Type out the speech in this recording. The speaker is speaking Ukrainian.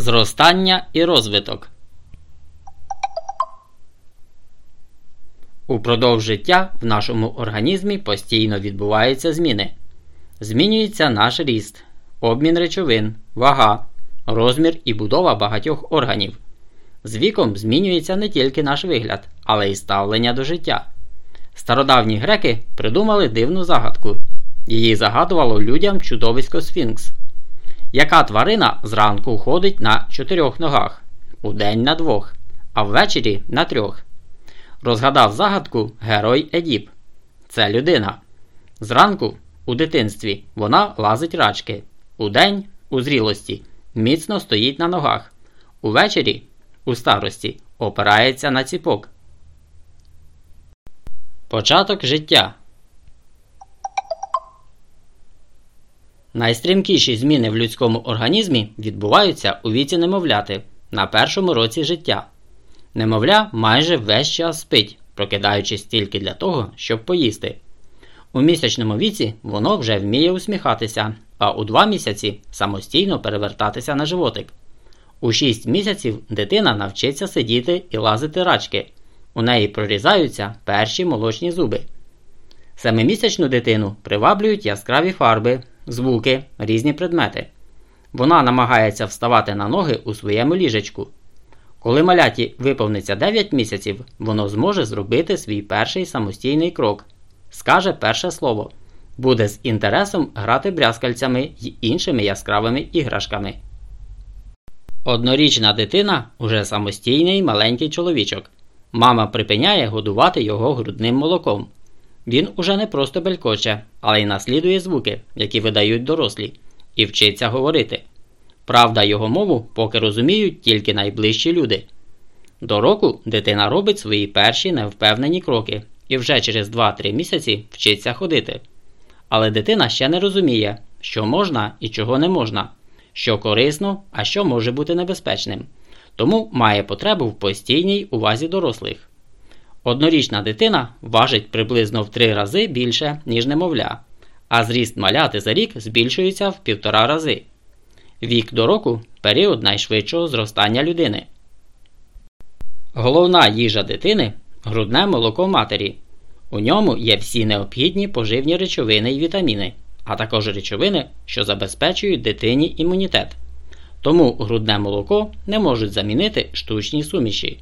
Зростання і розвиток. Упродовж життя в нашому організмі постійно відбуваються зміни. Змінюється наш ріст, обмін речовин, вага, розмір і будова багатьох органів. З віком змінюється не тільки наш вигляд, але й ставлення до життя. Стародавні греки придумали дивну загадку. Її загадувало людям чудовисько Сфінкс. Яка тварина зранку ходить на чотирьох ногах, удень на двох, а ввечері на трьох. Розгадав загадку герой Едіп. Це людина. Зранку у дитинстві вона лазить рачки. Удень у зрілості міцно стоїть на ногах. Увечері у старості опирається на ціпок. Початок життя. Найстрімкіші зміни в людському організмі відбуваються у віці немовляти на першому році життя. Немовля майже весь час спить, прокидаючись тільки для того, щоб поїсти. У місячному віці воно вже вміє усміхатися, а у 2 місяці самостійно перевертатися на животик. У 6 місяців дитина навчиться сидіти і лазити рачки. У неї прорізаються перші молочні зуби. Семимісячну дитину приваблюють яскраві фарби, звуки, різні предмети. Вона намагається вставати на ноги у своєму ліжечку. Коли маляті виповниться 9 місяців, воно зможе зробити свій перший самостійний крок, скаже перше слово, буде з інтересом грати брязкальцями й іншими яскравими іграшками. Однорічна дитина уже самостійний маленький чоловічок. Мама припиняє годувати його грудним молоком. Він уже не просто белькоче, але й наслідує звуки, які видають дорослі, і вчиться говорити. Правда, його мову поки розуміють тільки найближчі люди. До року дитина робить свої перші невпевнені кроки і вже через 2-3 місяці вчиться ходити. Але дитина ще не розуміє, що можна і чого не можна, що корисно, а що може бути небезпечним, тому має потребу в постійній увазі дорослих. Однорічна дитина важить приблизно в 3 рази більше, ніж немовля, а зріст маляти за рік збільшується в півтора рази. Вік до року період найшвидшого зростання людини. Головна їжа дитини грудне молоко матері. У ньому є всі необхідні поживні речовини і вітаміни, а також речовини, що забезпечують дитині імунітет. Тому грудне молоко не можуть замінити штучні суміші.